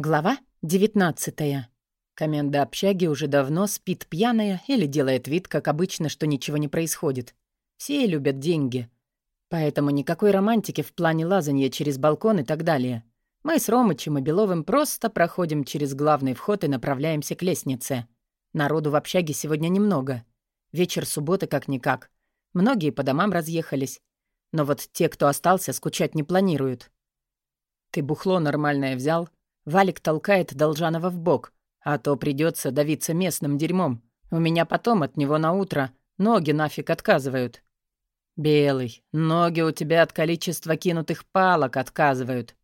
Глава 19 Коменда общаги уже давно спит пьяная или делает вид, как обычно, что ничего не происходит. Все любят деньги. Поэтому никакой романтики в плане лазанья через балкон и так далее. Мы с Ромычем и Беловым просто проходим через главный вход и направляемся к лестнице. Народу в общаге сегодня немного. Вечер субботы как-никак. Многие по домам разъехались. Но вот те, кто остался, скучать не планируют. «Ты бухло нормальное взял?» Валик толкает Должанова в бок, а то придется давиться местным дерьмом. У меня потом от него на утро ноги нафиг отказывают. Белый, ноги у тебя от количества кинутых палок отказывают.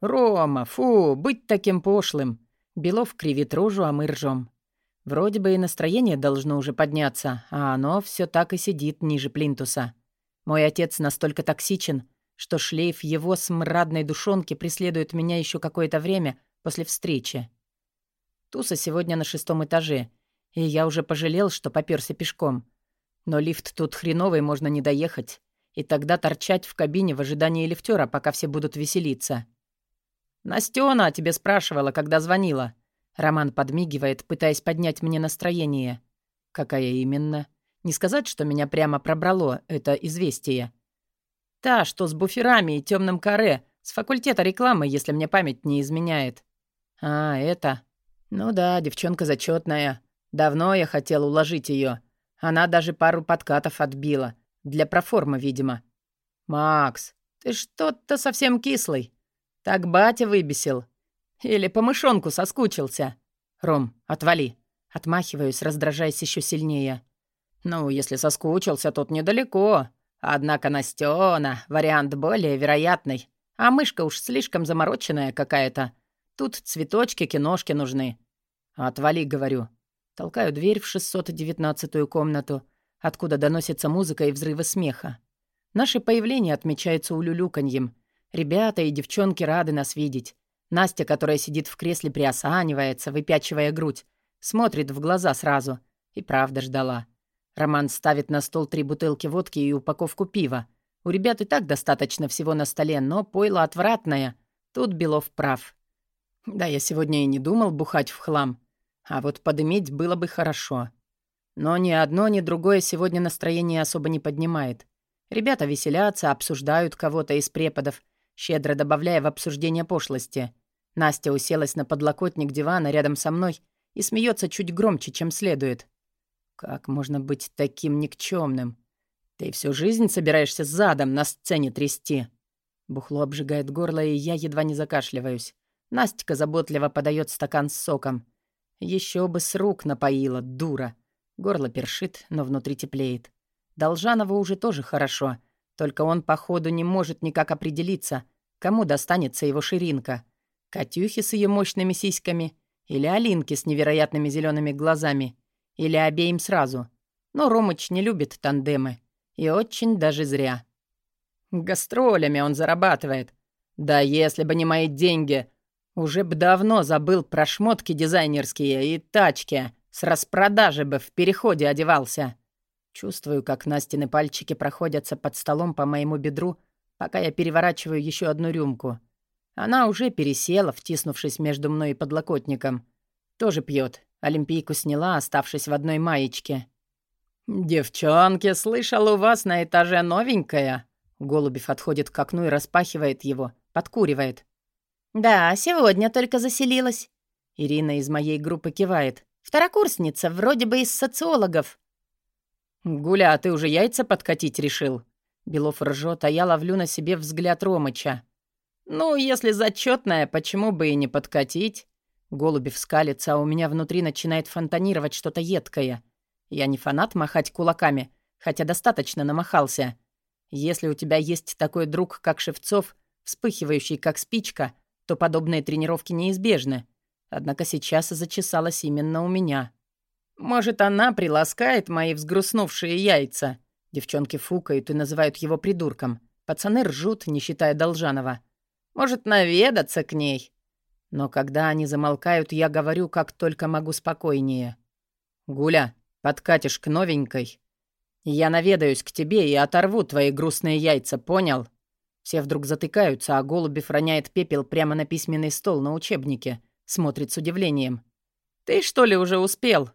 Рома, фу, быть таким пошлым. Белов кривит рожу, а мы ржем. Вроде бы и настроение должно уже подняться, а оно все так и сидит ниже плинтуса. Мой отец настолько токсичен, что шлейф его смрадной душонки преследует меня еще какое-то время после встречи. Туса сегодня на шестом этаже, и я уже пожалел, что попёрся пешком. Но лифт тут хреновый, можно не доехать, и тогда торчать в кабине в ожидании лифтера, пока все будут веселиться. «Настёна тебе спрашивала, когда звонила». Роман подмигивает, пытаясь поднять мне настроение. «Какая именно?» Не сказать, что меня прямо пробрало это известие. Та, что с буферами и темным каре, с факультета рекламы, если мне память не изменяет. А, это... Ну да, девчонка зачетная. Давно я хотел уложить ее. Она даже пару подкатов отбила. Для проформы, видимо. «Макс, ты что-то совсем кислый. Так батя выбесил. Или по мышонку соскучился. Ром, отвали». Отмахиваюсь, раздражаясь еще сильнее. «Ну, если соскучился, тут недалеко. Однако Настёна — вариант более вероятный. А мышка уж слишком замороченная какая-то. Тут цветочки, киношки нужны. Отвали, говорю. Толкаю дверь в 619-ю комнату, откуда доносится музыка и взрывы смеха. Наше появление отмечается улюлюканьем. Ребята и девчонки рады нас видеть. Настя, которая сидит в кресле, приосанивается, выпячивая грудь, смотрит в глаза сразу. И правда ждала. Роман ставит на стол три бутылки водки и упаковку пива. У ребят и так достаточно всего на столе, но пойло отвратное. Тут Белов прав. Да, я сегодня и не думал бухать в хлам. А вот подыметь было бы хорошо. Но ни одно, ни другое сегодня настроение особо не поднимает. Ребята веселятся, обсуждают кого-то из преподов, щедро добавляя в обсуждение пошлости. Настя уселась на подлокотник дивана рядом со мной и смеется чуть громче, чем следует. Как можно быть таким никчемным? Ты всю жизнь собираешься задом на сцене трясти. Бухло обжигает горло, и я едва не закашливаюсь. Настя заботливо подает стакан с соком. Еще бы с рук напоила, дура. Горло першит, но внутри теплеет. Должанову уже тоже хорошо. Только он, походу, не может никак определиться, кому достанется его ширинка. Катюхи с ее мощными сиськами или Алинки с невероятными зелеными глазами. Или обеим сразу. Но Ромыч не любит тандемы. И очень даже зря. Гастролями он зарабатывает. Да если бы не мои деньги, уже бы давно забыл про шмотки дизайнерские и тачки. С распродажи бы в переходе одевался. Чувствую, как Настины пальчики проходятся под столом по моему бедру, пока я переворачиваю еще одну рюмку. Она уже пересела, втиснувшись между мной и подлокотником. Тоже пьет, Олимпийку сняла, оставшись в одной маечке. «Девчонки, слышал, у вас на этаже новенькая?» Голубев отходит к окну и распахивает его, подкуривает. «Да, сегодня только заселилась». Ирина из моей группы кивает. «Второкурсница, вроде бы из социологов». «Гуля, а ты уже яйца подкатить решил?» Белов ржет, а я ловлю на себе взгляд Ромыча. «Ну, если зачетная, почему бы и не подкатить?» Голубев скалится, а у меня внутри начинает фонтанировать что-то едкое. Я не фанат махать кулаками, хотя достаточно намахался. Если у тебя есть такой друг, как Шевцов, вспыхивающий как спичка, то подобные тренировки неизбежны. Однако сейчас зачесалась именно у меня. Может, она приласкает мои взгрустнувшие яйца? Девчонки фукают и называют его придурком. Пацаны ржут, не считая Должанова. Может, наведаться к ней? Но когда они замолкают, я говорю, как только могу спокойнее. «Гуля, подкатишь к новенькой? Я наведаюсь к тебе и оторву твои грустные яйца, понял?» Все вдруг затыкаются, а Голубев роняет пепел прямо на письменный стол на учебнике. Смотрит с удивлением. «Ты что ли уже успел?»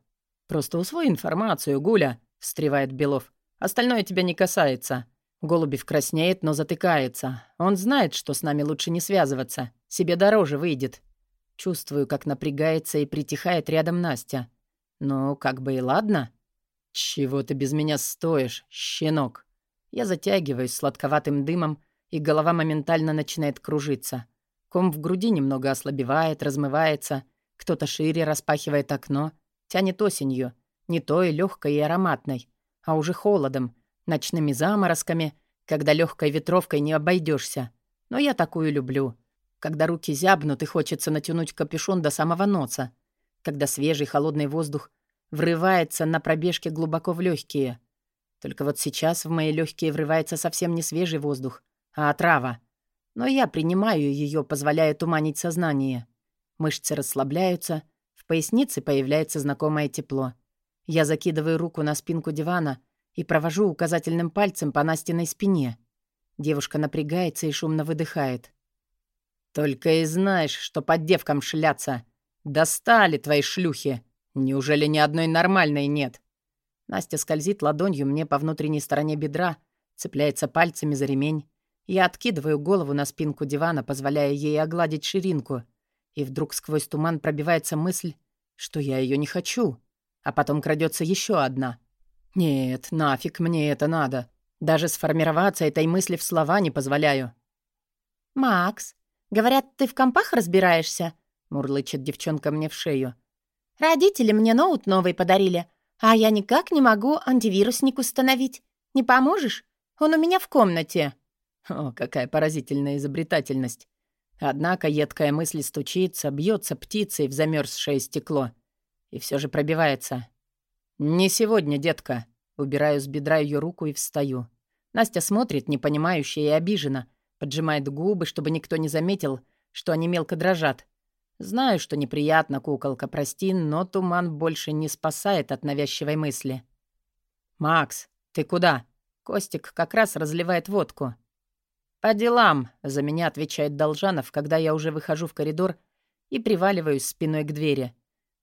«Просто усвой информацию, Гуля», — встревает Белов. «Остальное тебя не касается». Голубев краснеет, но затыкается. Он знает, что с нами лучше не связываться. Себе дороже выйдет. Чувствую, как напрягается и притихает рядом Настя. Ну, как бы и ладно. «Чего ты без меня стоишь, щенок?» Я затягиваюсь сладковатым дымом, и голова моментально начинает кружиться. Ком в груди немного ослабевает, размывается. Кто-то шире распахивает окно. Тянет осенью. Не той легкой и ароматной, а уже холодом, ночными заморозками, когда легкой ветровкой не обойдешься. Но я такую люблю. Когда руки зябнут и хочется натянуть капюшон до самого носа. Когда свежий холодный воздух врывается на пробежке глубоко в легкие. Только вот сейчас в мои легкие врывается совсем не свежий воздух, а отрава. Но я принимаю ее, позволяя туманить сознание. Мышцы расслабляются, в пояснице появляется знакомое тепло. Я закидываю руку на спинку дивана и провожу указательным пальцем по Настиной спине. Девушка напрягается и шумно выдыхает. «Только и знаешь, что под девкам шляться. Достали твои шлюхи. Неужели ни одной нормальной нет?» Настя скользит ладонью мне по внутренней стороне бедра, цепляется пальцами за ремень. Я откидываю голову на спинку дивана, позволяя ей огладить ширинку. И вдруг сквозь туман пробивается мысль, что я ее не хочу. А потом крадется еще одна. Нет, нафиг мне это надо. Даже сформироваться этой мысли в слова не позволяю. «Макс, говорят, ты в компах разбираешься?» — мурлычет девчонка мне в шею. «Родители мне ноут новый подарили, а я никак не могу антивирусник установить. Не поможешь? Он у меня в комнате». О, какая поразительная изобретательность. Однако едкая мысль стучится, бьется птицей в замерзшее стекло. И все же пробивается. «Не сегодня, детка». Убираю с бедра ее руку и встаю. Настя смотрит, непонимающе и обижена, поджимает губы, чтобы никто не заметил, что они мелко дрожат. Знаю, что неприятно, куколка, прости, но туман больше не спасает от навязчивой мысли. «Макс, ты куда?» Костик как раз разливает водку. «По делам», — за меня отвечает Должанов, когда я уже выхожу в коридор и приваливаюсь спиной к двери.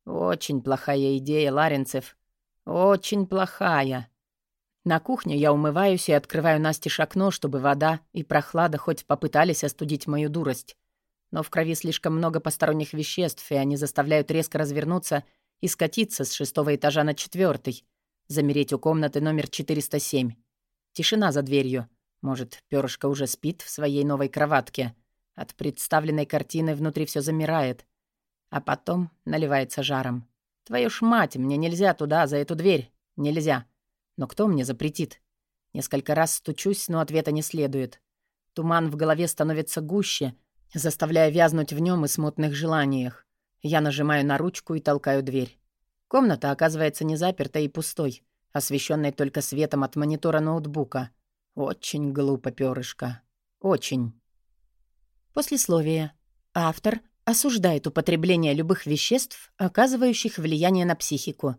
«Очень плохая идея, Ларинцев. Очень плохая». На кухне я умываюсь и открываю Насте окно, чтобы вода и прохлада хоть попытались остудить мою дурость. Но в крови слишком много посторонних веществ, и они заставляют резко развернуться и скатиться с шестого этажа на четвертый, замереть у комнаты номер 407. Тишина за дверью. Может, перышко уже спит в своей новой кроватке. От представленной картины внутри все замирает. А потом наливается жаром. Твою ж мать, мне нельзя туда, за эту дверь. Нельзя. Но кто мне запретит? Несколько раз стучусь, но ответа не следует. Туман в голове становится гуще, заставляя вязнуть в нем и смутных желаниях. Я нажимаю на ручку и толкаю дверь. Комната оказывается не запертой и пустой, освещенной только светом от монитора ноутбука. Очень глупо, перышко. Очень. Послесловие. Автор осуждает употребление любых веществ, оказывающих влияние на психику.